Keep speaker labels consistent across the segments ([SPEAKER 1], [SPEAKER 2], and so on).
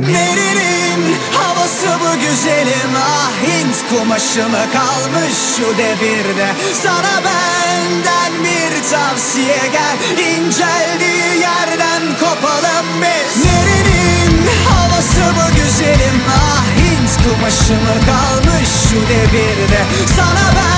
[SPEAKER 1] Nerenin havası bu güzelim Ah Hint kumaşı mı kalmış şu devirde. Sana benden bir tavsiye gel İnceldiği yerden kopalım biz. Nerenin havası bu güzelim Ah Hint kumaşı mı kalmış şu devirde. Sana benden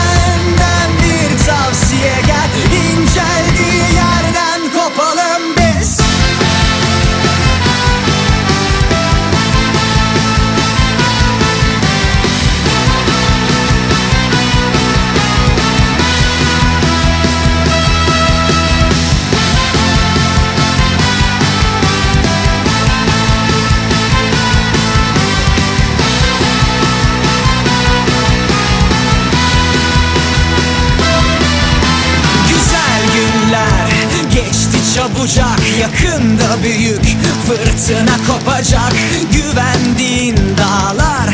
[SPEAKER 1] çabucak Yakında büyük fırtına kopacak. Güvendiğin dağlar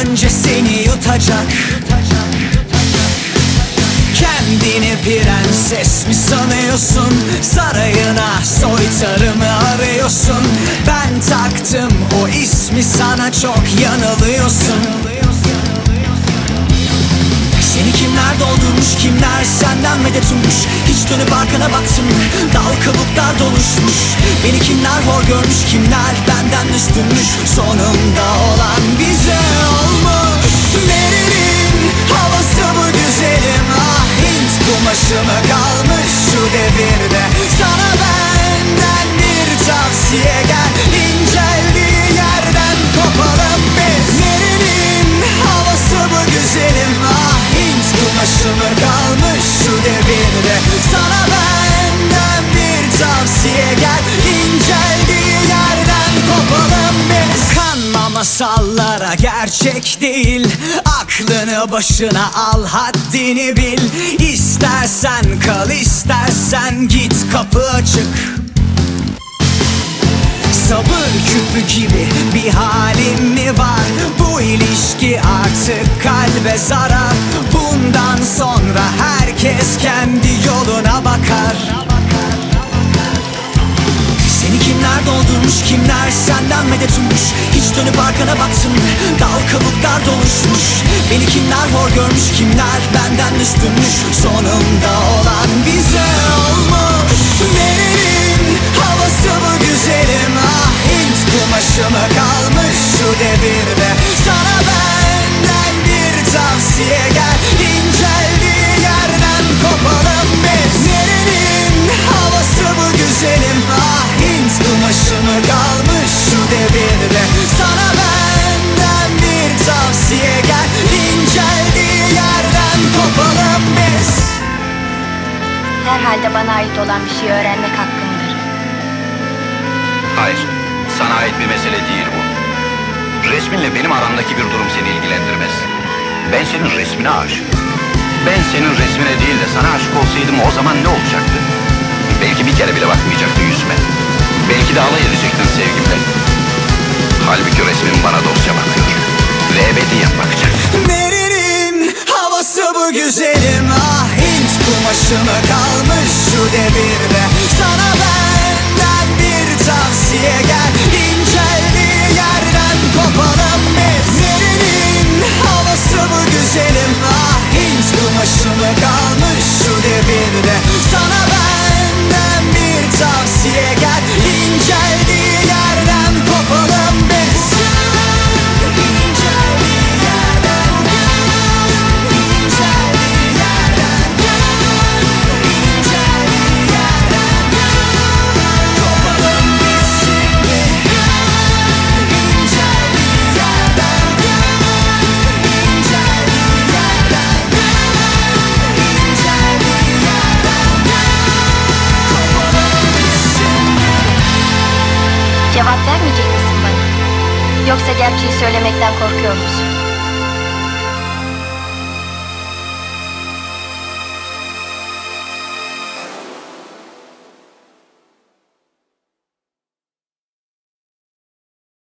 [SPEAKER 1] önce seni yutacak. Kendini prenses mi sanıyorsun? Sarayına soytarımı arıyorsun? Ben taktım o ismi sana çok yanılıyorsun. Seni kimler doldurmuş kimler? Senden medet ummuş. Hiç dönüp arkana baktın mı? Dal kabuklar doluşmuş. Beni kimler hor görmüş kimler benden üstünmüş? Sonunda olan bize olmuş. Nerenin havası bu güzelim? Ah Hint kumaşı mı kalmış şu devirde. Sana benden bir tavsiye gel İnceldiği masallara gerçek değil. Aklını başına al haddini bil. İstersen kal istersen git kapı açık. Sabır küpü gibi bir halim mi var? Bu ilişki artık kalbe zarar. Bundan sonra herkes kendi yoluna bakar kimler doldurmuş kimler senden medet ummuş? Hiç dönüp arkana baktın mı? Dal kabuklar doluşmuş. Beni kimler hor görmüş kimler benden üstünmüş? Sonunda olan bize olmuş. Nerenin havası bu güzelim? Ah Hint kumaşı mı kalmış şu devirde? Sana benden bir tavsiye kalmış şu devirde Sana benden bir tavsiye gel İnceldiği yerden kopalım biz
[SPEAKER 2] Herhalde bana ait olan bir şey öğrenmek hakkımdır.
[SPEAKER 3] Hayır, sana ait bir mesele değil bu. Resminle benim aramdaki bir durum seni ilgilendirmez. Ben senin resmine aşığım. Ben senin resmine değil de sana aşık olsaydım o zaman ne olacaktı? De alay edecektin sevgimle. Halbuki resmin bana dosya bakıyor. Ve ebediyen bakacak.
[SPEAKER 1] Nerenin havası bu güzelim ah Hint kumaşı mı kalmış şu devirde
[SPEAKER 2] Cevap vermeyecek misin bana? Yoksa gerçeği söylemekten korkuyor musun?